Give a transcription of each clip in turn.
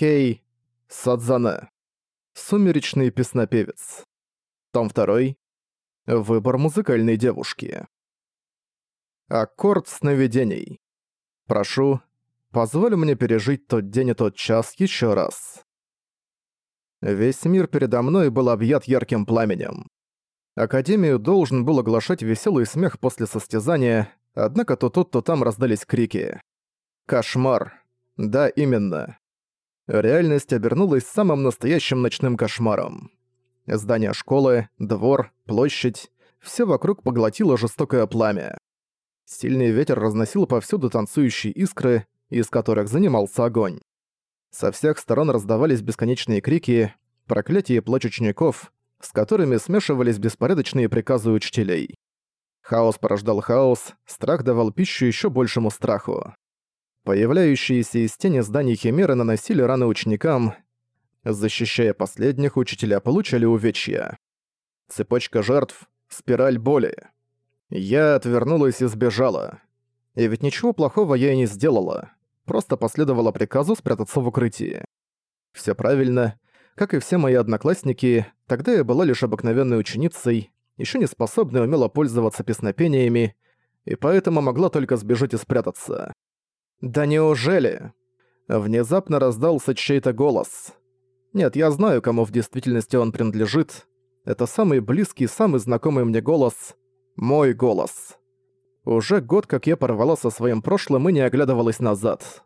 Кей Садзане. Сумеречный песнопевец. Том 2. Выбор музыкальной девушки. Аккорд сновидений. Прошу, позволь мне пережить тот день и тот час еще раз. Весь мир передо мной был объят ярким пламенем. Академию должен был оглашать веселый смех после состязания, однако то тут, то там раздались крики. Кошмар. Да, именно. Реальность обернулась самым настоящим ночным кошмаром. Здание школы, двор, площадь — все вокруг поглотило жестокое пламя. Сильный ветер разносил повсюду танцующие искры, из которых занимался огонь. Со всех сторон раздавались бесконечные крики, проклятия и плач учеников, с которыми смешивались беспорядочные приказы учителей. Хаос порождал хаос, страх давал пищу еще большему страху. Появляющиеся из тени зданий Химеры наносили раны ученикам. Защищая последних, учителя получали увечья. Цепочка жертв, спираль боли. Я отвернулась и сбежала. И ведь ничего плохого я и не сделала. Просто последовала приказу спрятаться в укрытии. Все правильно. Как и все мои одноклассники, тогда я была лишь обыкновенной ученицей, еще не способной умело пользоваться песнопениями, и поэтому могла только сбежать и спрятаться. «Да неужели?» Внезапно раздался чей-то голос. Нет, я знаю, кому в действительности он принадлежит. Это самый близкий, самый знакомый мне голос. Мой голос. Уже год, как я порвала со своим прошлым и не оглядывалась назад.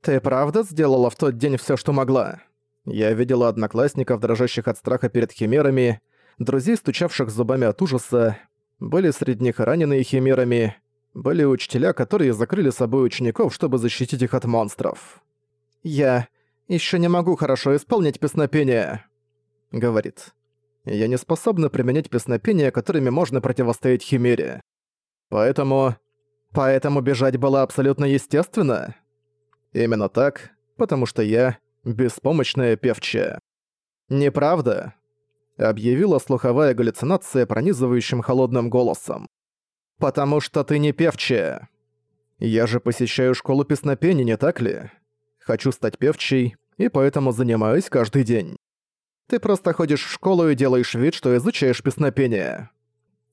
«Ты правда сделала в тот день всё, что могла?» Я видела одноклассников, дрожащих от страха перед химерами, друзей, стучавших зубами от ужаса, были среди них раненые химерами, были учителя, которые закрыли собой учеников, чтобы защитить их от монстров. «Я еще не могу хорошо исполнить песнопение», — говорит. «Я не способна применять песнопения, которыми можно противостоять Химере. Поэтому... Поэтому бежать было абсолютно естественно?» «Именно так, потому что я беспомощная певчая». «Неправда», — объявила слуховая галлюцинация пронизывающим холодным голосом. «Потому что ты не певчая. Я же посещаю школу песнопений, не так ли? Хочу стать певчей, и поэтому занимаюсь каждый день. Ты просто ходишь в школу и делаешь вид, что изучаешь песнопение.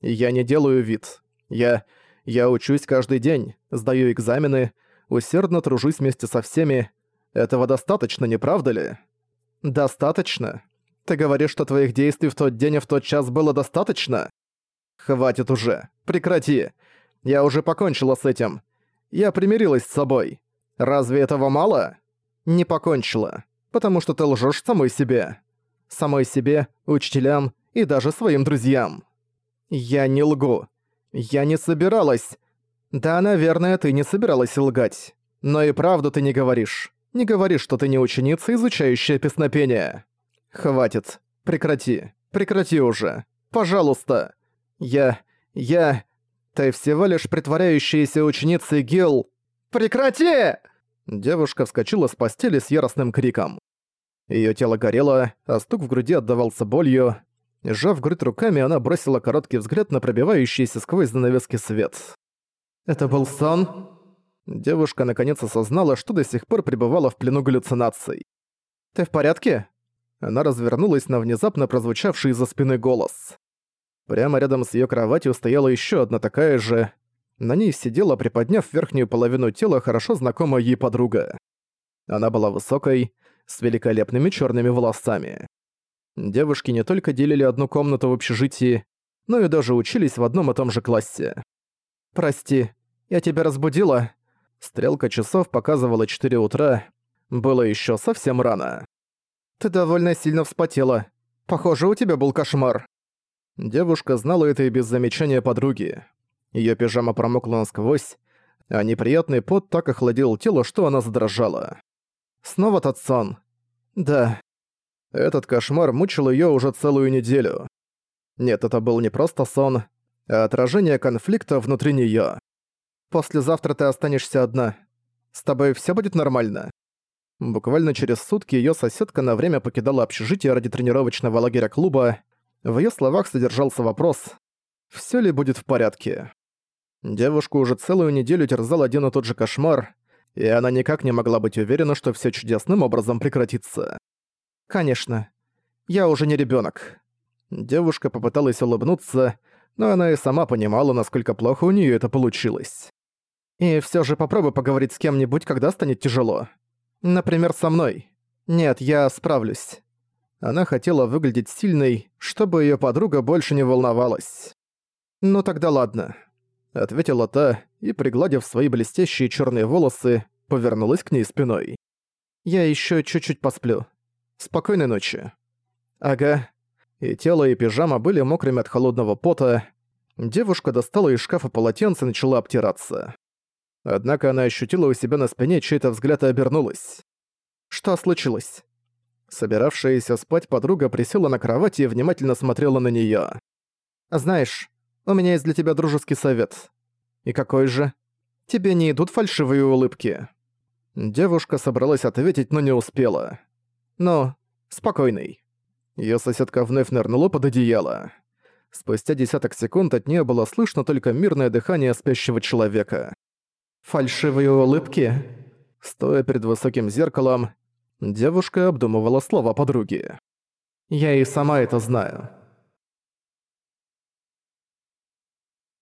Я не делаю вид. Я... я учусь каждый день, сдаю экзамены, усердно тружусь вместе со всеми. Этого достаточно, не правда ли? Достаточно? Ты говоришь, что твоих действий в тот день и в тот час было достаточно? Хватит уже. Прекрати. Я уже покончила с этим. Я примирилась с собой. Разве этого мало? Не покончила. Потому что ты лжешь самой себе. Самой себе, учителям и даже своим друзьям. Я не лгу. Я не собиралась. Да, наверное, ты не собиралась лгать. Но и правду ты не говоришь. Не говоришь, что ты не ученица, изучающая песнопение. Хватит. Прекрати. Прекрати уже. Пожалуйста. Я... я... Ты всего лишь притворяющаяся ученица Гил... Прекрати! Девушка вскочила с постели с яростным криком. Её тело горело, а стук в груди отдавался болью. Сжав грудь руками, она бросила короткий взгляд на пробивающийся сквозь занавески свет. «Это был сон?» Девушка наконец осознала, что до сих пор пребывала в плену галлюцинаций. «Ты в порядке?» Она развернулась на внезапно прозвучавший из-за спины голос. Прямо рядом с её кроватью стояла ещё одна такая же. На ней сидела, приподняв верхнюю половину тела, хорошо знакомая ей подруга. Она была высокой, с великолепными чёрными волосами. Девушки не только делили одну комнату в общежитии, но и даже учились в одном и том же классе. «Прости, я тебя разбудила?» Стрелка часов показывала 4 утра. Было ещё совсем рано. «Ты довольно сильно вспотела. Похоже, у тебя был кошмар». Девушка знала это и без замечания подруги. Её пижама промокла насквозь, а неприятный пот так охладил тело, что она задрожала. Снова тот сон. Да. Этот кошмар мучил её уже целую неделю. Нет, это был не просто сон, а отражение конфликта внутри неё. «Послезавтра ты останешься одна. С тобой всё будет нормально?» Буквально через сутки её соседка на время покидала общежитие ради тренировочного лагеря клуба. В её словах содержался вопрос «Всё ли будет в порядке?». Девушку уже целую неделю терзал один и тот же кошмар. и она никак не могла быть уверена, что все чудесным образом прекратится. «Конечно. Я уже не ребенок. Девушка попыталась улыбнуться, но она и сама понимала, насколько плохо у нее это получилось. «И все же попробуй поговорить с кем-нибудь, когда станет тяжело. Например, со мной. Нет, я справлюсь». Она хотела выглядеть сильной, чтобы ее подруга больше не волновалась. «Ну тогда ладно», — ответила та и, пригладив свои блестящие черные волосы, повернулась к ней спиной. «Я еще чуть-чуть посплю. Спокойной ночи». «Ага». И тело, и пижама были мокрыми от холодного пота. Девушка достала из шкафа полотенце и начала обтираться. Однако она ощутила у себя на спине чей-то взгляд и обернулась. «Что случилось?» Собиравшаяся спать подруга присела на кровати и внимательно смотрела на неё. «Знаешь, у меня есть для тебя дружеский совет». «И какой же?» «Тебе не идут фальшивые улыбки». Девушка собралась ответить, но не успела. «Ну, спокойный». Её соседка вновь нырнула под одеяло. Спустя десяток секунд от неё было слышно только мирное дыхание спящего человека. «Фальшивые улыбки?» Стоя перед высоким зеркалом, девушка обдумывала слова подруги. «Я и сама это знаю.